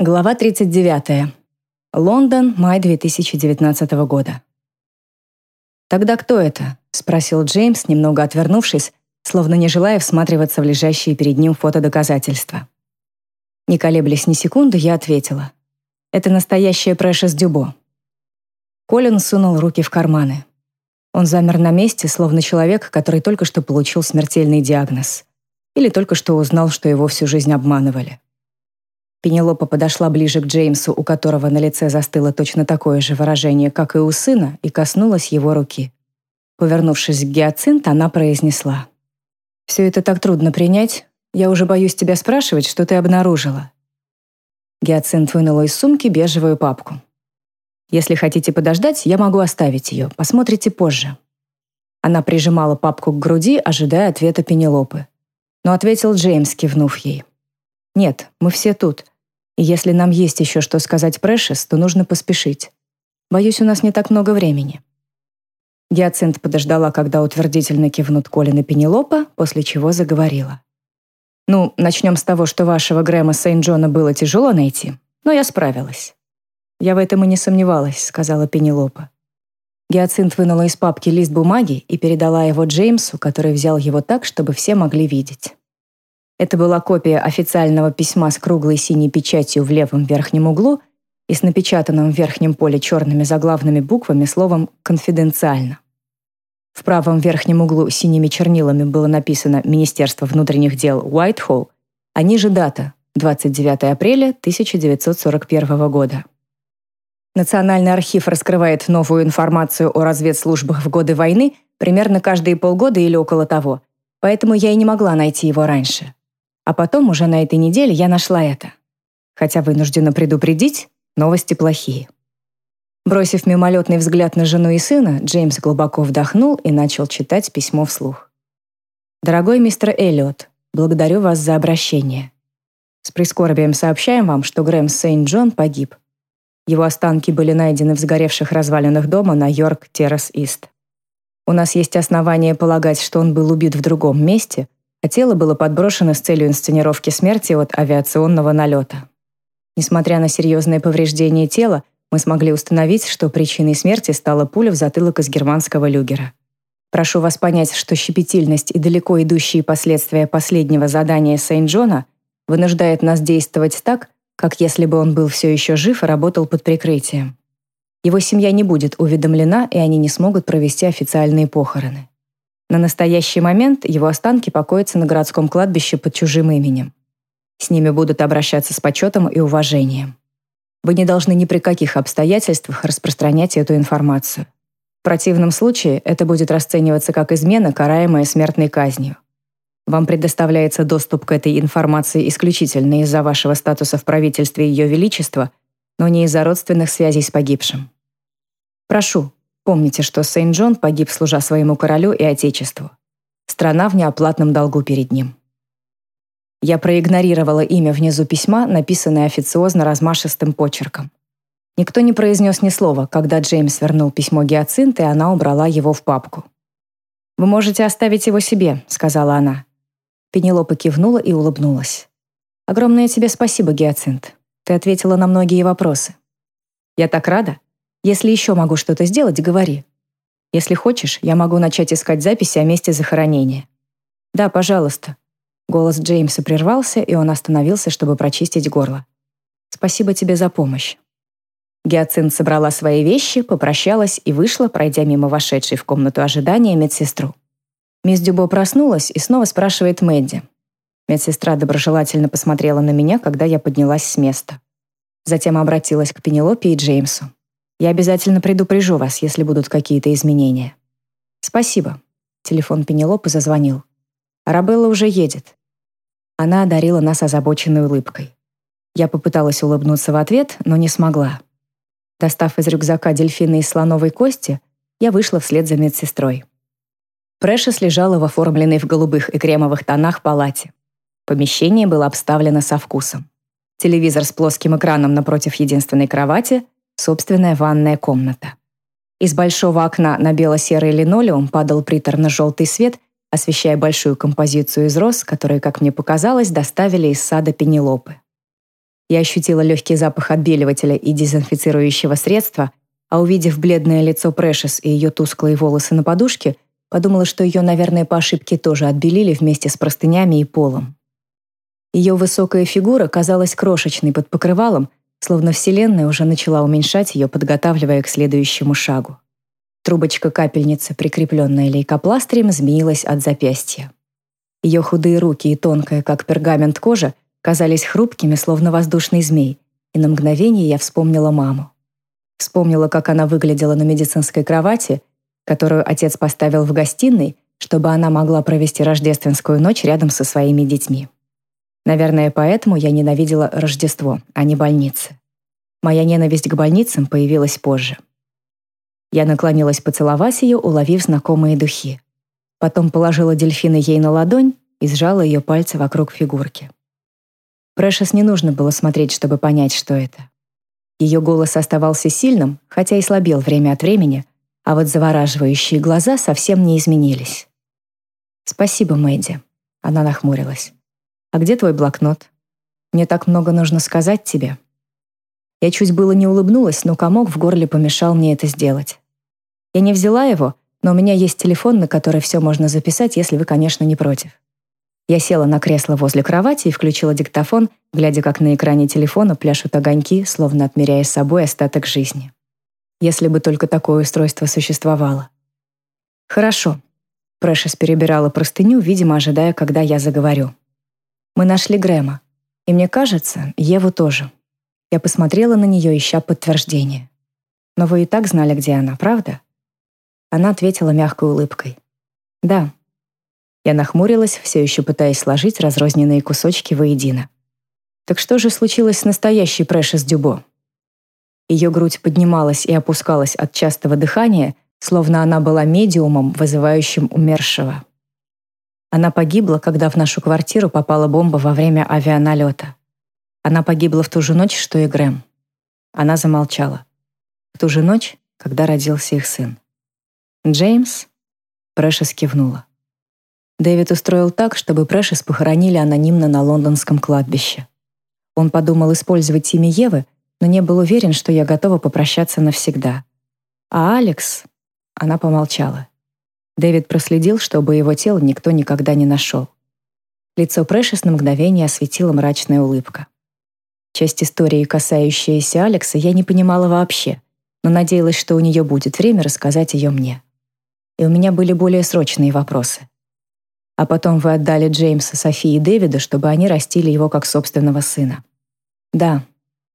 Глава 39. Лондон, май 2019 года. «Тогда кто это?» — спросил Джеймс, немного отвернувшись, словно не желая всматриваться в лежащие перед ним фотодоказательства. Не колеблясь ни секунды, я ответила. «Это настоящая Прэшес Дюбо». Колин сунул руки в карманы. Он замер на месте, словно человек, который только что получил смертельный диагноз. Или только что узнал, что его всю жизнь обманывали. Пенелопа подошла ближе к Джеймсу, у которого на лице застыло точно такое же выражение, как и у сына, и коснулась его руки. Повернувшись к Гиацинт, она произнесла. «Все это так трудно принять. Я уже боюсь тебя спрашивать, что ты обнаружила». Гиацинт вынула из сумки бежевую папку. «Если хотите подождать, я могу оставить ее. Посмотрите позже». Она прижимала папку к груди, ожидая ответа Пенелопы. Но ответил Джеймс, кивнув ей. «Нет, мы все тут. И если нам есть еще что сказать Прэшес, то нужно поспешить. Боюсь, у нас не так много времени». Гиацинт подождала, когда утвердительно кивнут Колин и Пенелопа, после чего заговорила. «Ну, начнем с того, что вашего Грэма Сейнт-Джона было тяжело найти, но я справилась». «Я в этом и не сомневалась», — сказала Пенелопа. Гиацинт вынула из папки лист бумаги и передала его Джеймсу, который взял его так, чтобы все могли видеть. Это была копия официального письма с круглой синей печатью в левом верхнем углу и с напечатанным в верхнем поле черными заглавными буквами словом «Конфиденциально». В правом верхнем углу синими чернилами было написано «Министерство внутренних дел Уайтхолл», а ниже дата – 29 апреля 1941 года. Национальный архив раскрывает новую информацию о разведслужбах в годы войны примерно каждые полгода или около того, поэтому я и не могла найти его раньше. А потом, уже на этой неделе, я нашла это. Хотя вынуждена предупредить, новости плохие. Бросив мимолетный взгляд на жену и сына, Джеймс глубоко вдохнул и начал читать письмо вслух. «Дорогой мистер Эллиот, благодарю вас за обращение. С прискорбием сообщаем вам, что Грэм Сейнт-Джон погиб. Его останки были найдены в сгоревших развалинах дома на Йорк-Террас-Ист. У нас есть основания полагать, что он был убит в другом месте, а тело было подброшено с целью инсценировки смерти от авиационного налета. Несмотря на серьезные повреждения тела, мы смогли установить, что причиной смерти стала пуля в затылок из германского люгера. Прошу вас понять, что щепетильность и далеко идущие последствия последнего задания Сейнт-Джона вынуждает нас действовать так, как если бы он был все еще жив и работал под прикрытием. Его семья не будет уведомлена, и они не смогут провести официальные похороны. На настоящий момент его останки покоятся на городском кладбище под чужим именем. С ними будут обращаться с почетом и уважением. Вы не должны ни при каких обстоятельствах распространять эту информацию. В противном случае это будет расцениваться как измена, караемая смертной казнью. Вам предоставляется доступ к этой информации исключительно из-за вашего статуса в правительстве Ее Величества, но не из-за родственных связей с погибшим. Прошу, Помните, что Сейнт-Джон погиб, служа своему королю и отечеству. Страна в неоплатном долгу перед ним. Я проигнорировала имя внизу письма, написанное официозно размашистым почерком. Никто не произнес ни слова, когда Джеймс вернул письмо Гиацинт, и она убрала его в папку. «Вы можете оставить его себе», — сказала она. Пенелопа кивнула и улыбнулась. «Огромное тебе спасибо, Гиацинт. Ты ответила на многие вопросы». «Я так рада», если еще могу что-то сделать, говори. Если хочешь, я могу начать искать записи о месте захоронения. Да, пожалуйста. Голос Джеймса прервался, и он остановился, чтобы прочистить горло. Спасибо тебе за помощь. Гиацинт собрала свои вещи, попрощалась и вышла, пройдя мимо вошедшей в комнату ожидания медсестру. Мисс Дюбо проснулась и снова спрашивает Мэдди. Медсестра доброжелательно посмотрела на меня, когда я поднялась с места. Затем обратилась к Пенелопе и Джеймсу. Я обязательно предупрежу вас, если будут какие-то изменения. Спасибо. Телефон Пенелопы зазвонил. Арабелла уже едет. Она одарила нас озабоченной улыбкой. Я попыталась улыбнуться в ответ, но не смогла. Достав из рюкзака дельфина из слоновой кости, я вышла вслед за медсестрой. Прэшес лежала в оформленной в голубых и кремовых тонах палате. Помещение было обставлено со вкусом. Телевизор с плоским экраном напротив единственной кровати — собственная ванная комната. Из большого окна на бело-серый линолеум падал приторно-желтый свет, освещая большую композицию из роз, которые, как мне показалось, доставили из сада Пенелопы. Я ощутила легкий запах отбеливателя и дезинфицирующего средства, а увидев бледное лицо Прэшес и ее тусклые волосы на подушке, подумала, что ее, наверное, по ошибке тоже отбелили вместе с простынями и полом. Ее высокая фигура казалась крошечной под покрывалом, словно Вселенная уже начала уменьшать ее, подготавливая к следующему шагу. Трубочка капельницы, прикрепленная лейкопластырем, змеилась от запястья. Ее худые руки и тонкая, как пергамент кожа, казались хрупкими, словно воздушный змей, и на мгновение я вспомнила маму. Вспомнила, как она выглядела на медицинской кровати, которую отец поставил в гостиной, чтобы она могла провести рождественскую ночь рядом со своими детьми. Наверное, поэтому я ненавидела Рождество, а не больницы. Моя ненависть к больницам появилась позже. Я наклонилась поцеловать ее, уловив знакомые духи. Потом положила дельфина ей на ладонь и сжала ее пальцы вокруг фигурки. Прэшес не нужно было смотреть, чтобы понять, что это. Ее голос оставался сильным, хотя и слабел время от времени, а вот завораживающие глаза совсем не изменились. «Спасибо, Мэдди», — она нахмурилась. «А где твой блокнот? Мне так много нужно сказать тебе». Я чуть было не улыбнулась, но комок в горле помешал мне это сделать. Я не взяла его, но у меня есть телефон, на который все можно записать, если вы, конечно, не против. Я села на кресло возле кровати и включила диктофон, глядя, как на экране телефона пляшут огоньки, словно отмеряя собой остаток жизни. Если бы только такое устройство существовало. Хорошо. Прэшес перебирала простыню, видимо, ожидая, когда я заговорю. Мы нашли Грэма. И мне кажется, Еву тоже. Я посмотрела на нее, ища подтверждение. Но вы и так знали, где она, правда? Она ответила мягкой улыбкой. Да, я нахмурилась, все еще пытаясь сложить разрозненные кусочки воедино. Так что же случилось с настоящей Прэшес Дюбо? Ее грудь поднималась и опускалась от частого дыхания, словно она была медиумом, вызывающим умершего. Она погибла, когда в нашу квартиру попала бомба во время авианалета. Она погибла в ту же ночь, что и Грэм. Она замолчала. В ту же ночь, когда родился их сын. «Джеймс?» Прэшес кивнула. Дэвид устроил так, чтобы Прэшес похоронили анонимно на лондонском кладбище. Он подумал использовать имя Евы, но не был уверен, что я готова попрощаться навсегда. А Алекс... Она помолчала. Дэвид проследил, чтобы его тело никто никогда не нашел. Лицо Прэшес на мгновение осветила мрачная улыбка. Часть истории, касающаяся Алекса, я не понимала вообще, но надеялась, что у нее будет время рассказать ее мне. И у меня были более срочные вопросы. А потом вы отдали Джеймса Софии и Дэвиду, чтобы они растили его как собственного сына. Да,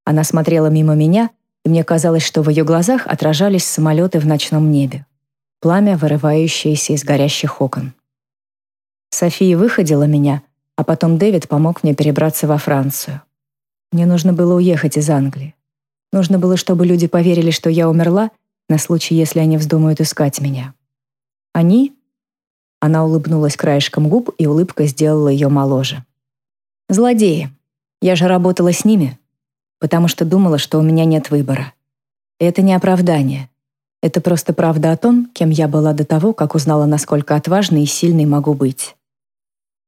она смотрела мимо меня, и мне казалось, что в ее глазах отражались самолеты в ночном небе. Пламя, вырывающееся из горящих окон. София выходила меня, а потом Дэвид помог мне перебраться во Францию. Мне нужно было уехать из Англии. Нужно было, чтобы люди поверили, что я умерла, на случай, если они вздумают искать меня. Они она улыбнулась краешком губ, и улыбка сделала ее моложе. «Злодеи. Я же работала с ними, потому что думала, что у меня нет выбора. Это не оправдание. Это просто правда о том, кем я была до того, как узнала, насколько отважной и сильной могу быть».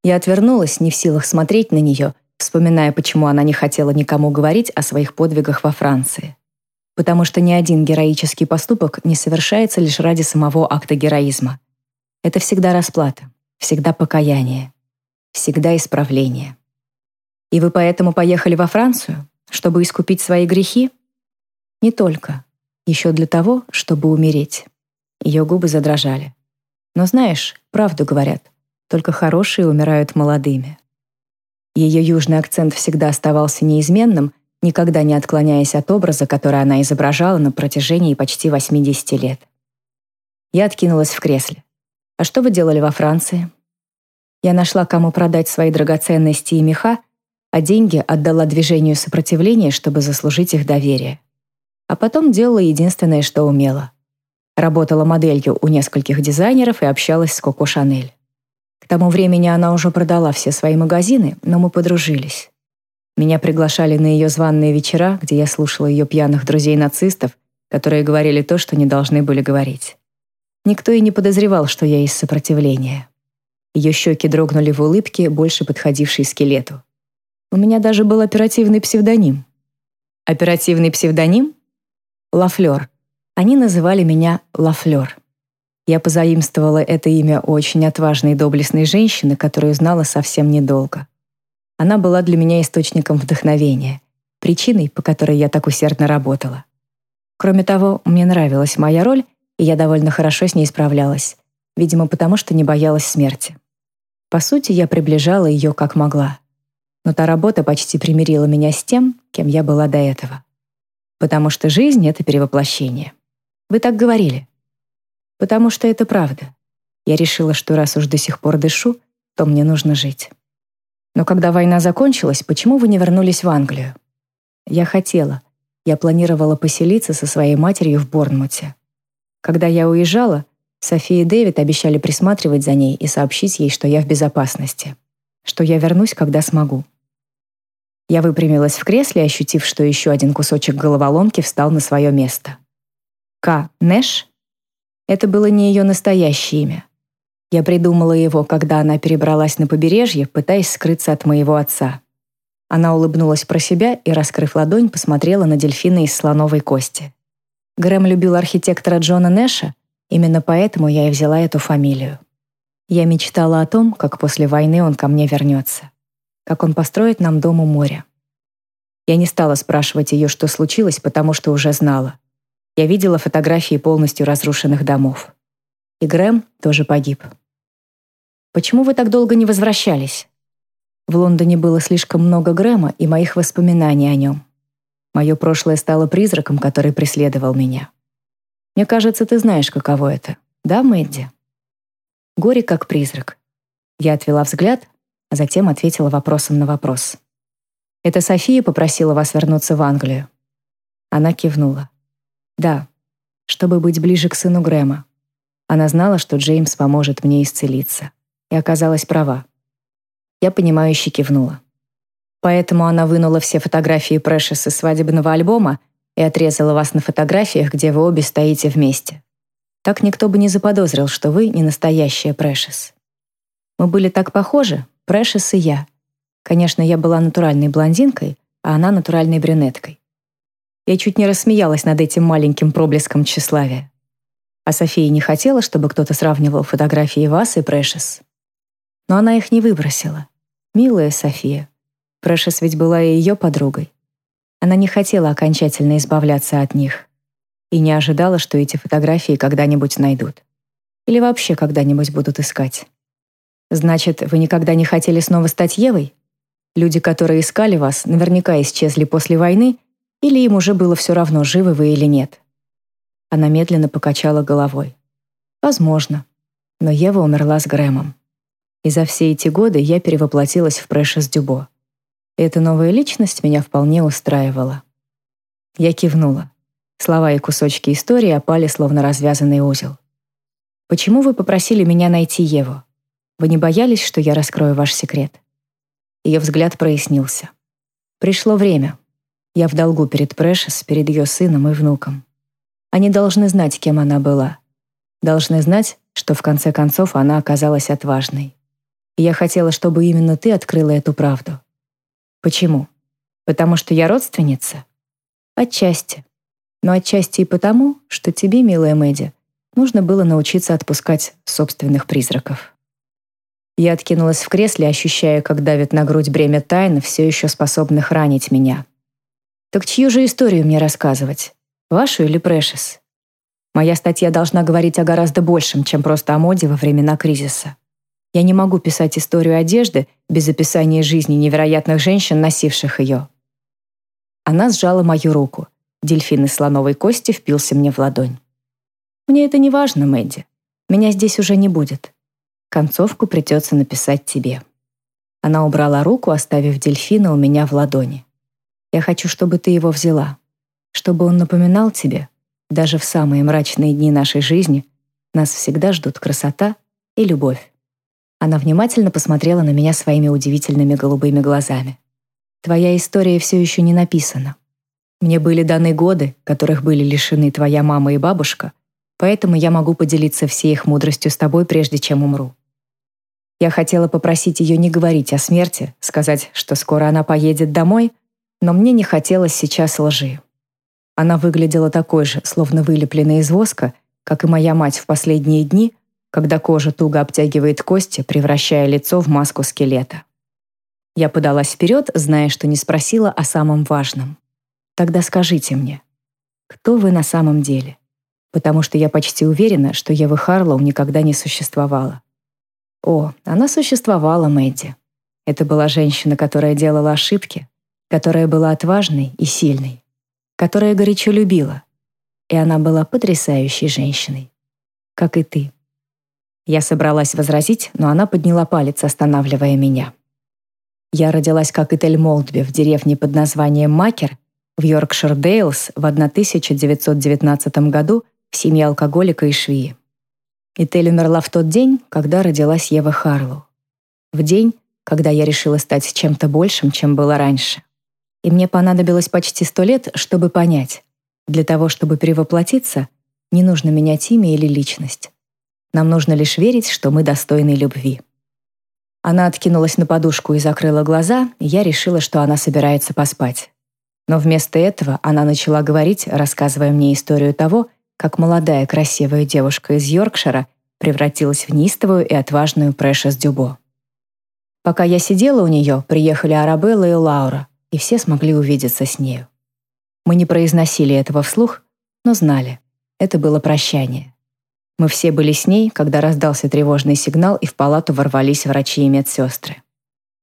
Я отвернулась, не в силах смотреть на нее, вспоминая, почему она не хотела никому говорить о своих подвигах во Франции. Потому что ни один героический поступок не совершается лишь ради самого акта героизма. Это всегда расплата, всегда покаяние, всегда исправление. И вы поэтому поехали во Францию, чтобы искупить свои грехи? Не только. Еще для того, чтобы умереть. Ее губы задрожали. Но знаешь, правду говорят, только хорошие умирают молодыми. Ее южный акцент всегда оставался неизменным, никогда не отклоняясь от образа, который она изображала на протяжении почти 80 лет. Я откинулась в кресле. А что вы делали во Франции? Я нашла, кому продать свои драгоценности и меха, а деньги отдала движению сопротивления, чтобы заслужить их доверие. А потом делала единственное, что умела. Работала моделью у нескольких дизайнеров и общалась с Коко Шанель. К тому времени она уже продала все свои магазины, но мы подружились. Меня приглашали на ее званные вечера, где я слушала ее пьяных друзей-нацистов, которые говорили то, что не должны были говорить. Никто и не подозревал, что я из сопротивления. Ее щеки дрогнули в улыбке, больше подходившей скелету. У меня даже был оперативный псевдоним. Оперативный псевдоним? Лафлёр. Они называли меня Лафлёр. Я позаимствовала это имя у очень отважной и доблестной женщины, которую знала совсем недолго. Она была для меня источником вдохновения, причиной, по которой я так усердно работала. Кроме того, мне нравилась моя роль, и я довольно хорошо с ней справлялась, видимо, потому что не боялась смерти. По сути, я приближала ее как могла. Но та работа почти примирила меня с тем, кем я была до этого. Потому что жизнь — это перевоплощение. Вы так говорили. Потому что это правда. Я решила, что раз уж до сих пор дышу, то мне нужно жить. Но когда война закончилась, почему вы не вернулись в Англию? Я хотела. Я планировала поселиться со своей матерью в Борнмуте. Когда я уезжала, София и Дэвид обещали присматривать за ней и сообщить ей, что я в безопасности, что я вернусь, когда смогу. Я выпрямилась в кресле, ощутив, что еще один кусочек головоломки встал на свое место. К. Нэш это было не ее настоящее имя. Я придумала его, когда она перебралась на побережье, пытаясь скрыться от моего отца. Она улыбнулась про себя и, раскрыв ладонь, посмотрела на дельфина из слоновой кости. Грэм любил архитектора Джона Нэша, именно поэтому я и взяла эту фамилию. Я мечтала о том, как после войны он ко мне вернется, как он построит нам дом у моря. Я не стала спрашивать ее, что случилось, потому что уже знала. Я видела фотографии полностью разрушенных домов. И Грэм тоже погиб. Почему вы так долго не возвращались? В Лондоне было слишком много Грэма и моих воспоминаний о нем. Мое прошлое стало призраком, который преследовал меня. Мне кажется, ты знаешь, каково это. Да, Мэдди? Горе как призрак. Я отвела взгляд, а затем ответила вопросом на вопрос. Это София попросила вас вернуться в Англию. Она кивнула. Да, чтобы быть ближе к сыну Грэма. Она знала, что Джеймс поможет мне исцелиться. И оказалась права. Я понимающе кивнула. Поэтому она вынула все фотографии Прэшес из свадебного альбома и отрезала вас на фотографиях, где вы обе стоите вместе. Так никто бы не заподозрил, что вы не настоящая Прэшес. Мы были так похожи, Прэшес и я. Конечно, я была натуральной блондинкой, а она натуральной брюнеткой. Я чуть не рассмеялась над этим маленьким проблеском тщеславия. А София не хотела, чтобы кто-то сравнивал фотографии вас и Прэшес. Но она их не выбросила. Милая София. Прэшес ведь была и ее подругой. Она не хотела окончательно избавляться от них. И не ожидала, что эти фотографии когда-нибудь найдут. Или вообще когда-нибудь будут искать. Значит, вы никогда не хотели снова стать Евой? Люди, которые искали вас, наверняка исчезли после войны или им уже было все равно, живы вы или нет? Она медленно покачала головой. Возможно. Но Ева умерла с Грэмом. И за все эти годы я перевоплотилась в Прэшес Дюбо. эта новая личность меня вполне устраивала. Я кивнула. Слова и кусочки истории опали, словно развязанный узел. «Почему вы попросили меня найти Еву? Вы не боялись, что я раскрою ваш секрет?» Ее взгляд прояснился. «Пришло время. Я в долгу перед Прэшес, перед ее сыном и внуком. Они должны знать, кем она была. Должны знать, что в конце концов она оказалась отважной. И я хотела, чтобы именно ты открыла эту правду. Почему? Потому что я родственница? Отчасти. Но отчасти и потому, что тебе, милая Мэдди, нужно было научиться отпускать собственных призраков. Я откинулась в кресле, ощущая, как давит на грудь бремя тайн, все еще способных ранить меня. Так чью же историю мне рассказывать? Вашу или Прэшес? Моя статья должна говорить о гораздо большем, чем просто о моде во времена кризиса. Я не могу писать историю одежды без описания жизни невероятных женщин, носивших ее. Она сжала мою руку. Дельфин из слоновой кости впился мне в ладонь. «Мне это не важно, Мэдди. Меня здесь уже не будет. Концовку придется написать тебе». Она убрала руку, оставив дельфина у меня в ладони. Я хочу, чтобы ты его взяла, чтобы он напоминал тебе, даже в самые мрачные дни нашей жизни нас всегда ждут красота и любовь. Она внимательно посмотрела на меня своими удивительными голубыми глазами. Твоя история все еще не написана. Мне были даны годы, которых были лишены твоя мама и бабушка, поэтому я могу поделиться всей их мудростью с тобой, прежде чем умру. Я хотела попросить ее не говорить о смерти, сказать, что скоро она поедет домой, но мне не хотелось сейчас лжи. Она выглядела такой же, словно вылепленная из воска, как и моя мать в последние дни, когда кожа туго обтягивает кости, превращая лицо в маску скелета. Я подалась вперед, зная, что не спросила о самом важном. Тогда скажите мне, кто вы на самом деле? Потому что я почти уверена, что Ева Харлоу никогда не существовала. О, она существовала, Мэдди. Это была женщина, которая делала ошибки, которая была отважной и сильной, которая горячо любила. И она была потрясающей женщиной. Как и ты. Я собралась возразить, но она подняла палец, останавливая меня. Я родилась как Этель Молдби в деревне под названием Макер в Йоркшир-Дейлс в 1919 году в семье алкоголика и швеи. Этель умерла в тот день, когда родилась Ева Харлоу. В день, когда я решила стать чем-то большим, чем было раньше. И мне понадобилось почти сто лет, чтобы понять. Для того, чтобы перевоплотиться, не нужно менять имя или личность. Нам нужно лишь верить, что мы достойны любви. Она откинулась на подушку и закрыла глаза, и я решила, что она собирается поспать. Но вместо этого она начала говорить, рассказывая мне историю того, как молодая красивая девушка из Йоркшира превратилась в нистовую и отважную Прэшес Дюбо. Пока я сидела у нее, приехали Арабелла и Лаура, и все смогли увидеться с нею. Мы не произносили этого вслух, но знали. Это было прощание. Мы все были с ней, когда раздался тревожный сигнал, и в палату ворвались врачи и медсестры.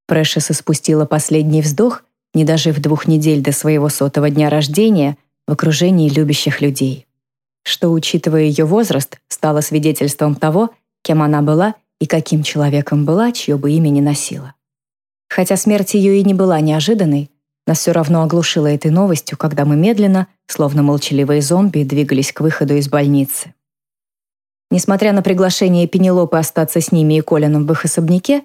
Прэшес испустила последний вздох, не дожив двух недель до своего сотого дня рождения, в окружении любящих людей что, учитывая ее возраст, стало свидетельством того, кем она была и каким человеком была, чье бы имя не носила. Хотя смерть ее и не была неожиданной, нас все равно оглушило этой новостью, когда мы медленно, словно молчаливые зомби, двигались к выходу из больницы. Несмотря на приглашение Пенелопы остаться с ними и Колином в их особняке,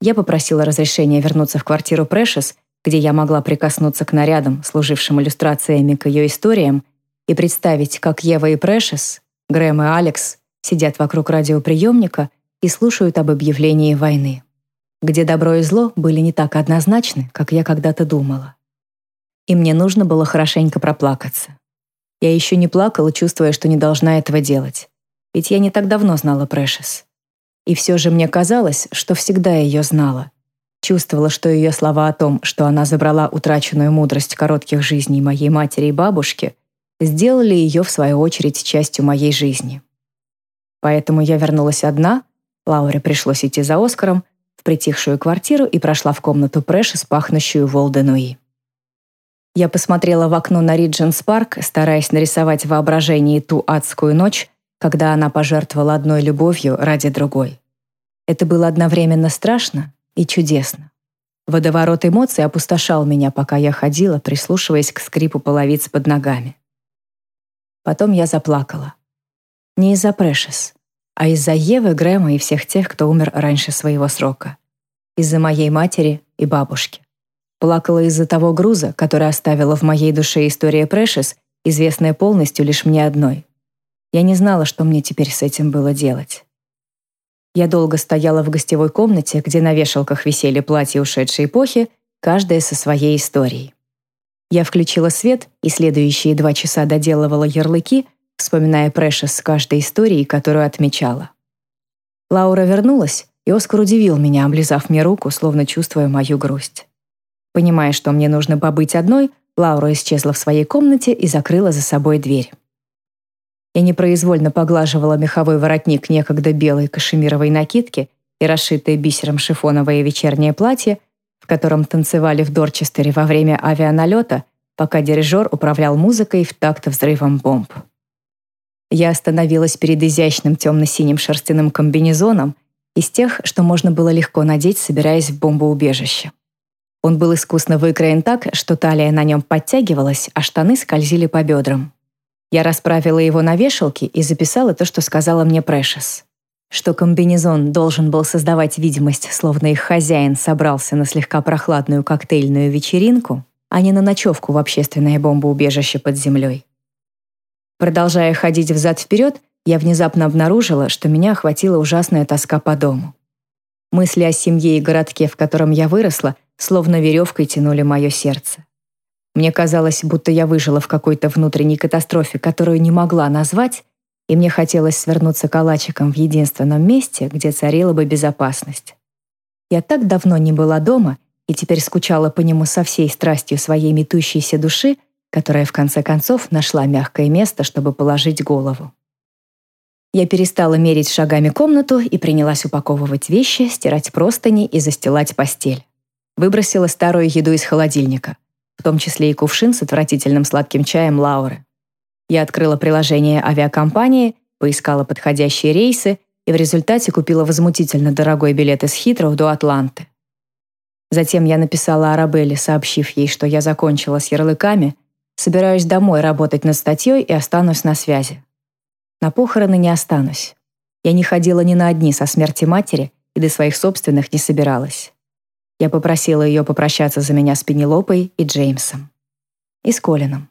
я попросила разрешения вернуться в квартиру Прэшес, где я могла прикоснуться к нарядам, служившим иллюстрациями к ее историям, и представить, как Ева и Прэшес, Грэм и Алекс сидят вокруг радиоприемника и слушают об объявлении войны, где добро и зло были не так однозначны, как я когда-то думала. И мне нужно было хорошенько проплакаться. Я еще не плакала, чувствуя, что не должна этого делать, ведь я не так давно знала Прэшес. И все же мне казалось, что всегда ее знала. Чувствовала, что ее слова о том, что она забрала утраченную мудрость коротких жизней моей матери и бабушки — сделали ее, в свою очередь, частью моей жизни. Поэтому я вернулась одна, Лауре пришлось идти за Оскаром, в притихшую квартиру и прошла в комнату Прэшес, пахнущую Волденуи. Я посмотрела в окно на Ридженс Парк, стараясь нарисовать в воображении ту адскую ночь, когда она пожертвовала одной любовью ради другой. Это было одновременно страшно и чудесно. Водоворот эмоций опустошал меня, пока я ходила, прислушиваясь к скрипу половиц под ногами. Потом я заплакала. Не из-за Прэшес, а из-за Евы, Грэма и всех тех, кто умер раньше своего срока. Из-за моей матери и бабушки. Плакала из-за того груза, который оставила в моей душе история Прэшес, известная полностью лишь мне одной. Я не знала, что мне теперь с этим было делать. Я долго стояла в гостевой комнате, где на вешалках висели платья ушедшей эпохи, каждая со своей историей. Я включила свет и следующие два часа доделывала ярлыки, вспоминая Прэшес с каждой историей, которую отмечала. Лаура вернулась, и Оскар удивил меня, облизав мне руку, словно чувствуя мою грусть. Понимая, что мне нужно побыть одной, Лаура исчезла в своей комнате и закрыла за собой дверь. Я непроизвольно поглаживала меховой воротник некогда белой кашемировой накидки и расшитое бисером шифоновое вечернее платье, в котором танцевали в Дорчестере во время авианалета, пока дирижер управлял музыкой в такт взрывом бомб. Я остановилась перед изящным темно-синим шерстяным комбинезоном из тех, что можно было легко надеть, собираясь в бомбоубежище. Он был искусно выкроен так, что талия на нем подтягивалась, а штаны скользили по бедрам. Я расправила его на вешалке и записала то, что сказала мне Прэшес что комбинезон должен был создавать видимость, словно их хозяин собрался на слегка прохладную коктейльную вечеринку, а не на ночевку в общественное бомбоубежище под землей. Продолжая ходить взад-вперед, я внезапно обнаружила, что меня охватила ужасная тоска по дому. Мысли о семье и городке, в котором я выросла, словно веревкой тянули мое сердце. Мне казалось, будто я выжила в какой-то внутренней катастрофе, которую не могла назвать, и мне хотелось свернуться калачиком в единственном месте, где царила бы безопасность. Я так давно не была дома и теперь скучала по нему со всей страстью своей метущейся души, которая в конце концов нашла мягкое место, чтобы положить голову. Я перестала мерить шагами комнату и принялась упаковывать вещи, стирать простыни и застилать постель. Выбросила старую еду из холодильника, в том числе и кувшин с отвратительным сладким чаем Лауры. Я открыла приложение авиакомпании, поискала подходящие рейсы и в результате купила возмутительно дорогой билет из Хитроу до Атланты. Затем я написала Арабелле, сообщив ей, что я закончила с ярлыками, собираюсь домой работать над статьей и останусь на связи. На похороны не останусь. Я не ходила ни на одни со смерти матери и до своих собственных не собиралась. Я попросила ее попрощаться за меня с Пенелопой и Джеймсом. И с Колином.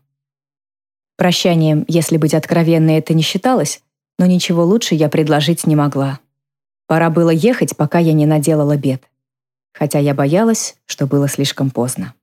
Прощанием, если быть откровенной, это не считалось, но ничего лучше я предложить не могла. Пора было ехать, пока я не наделала бед. Хотя я боялась, что было слишком поздно.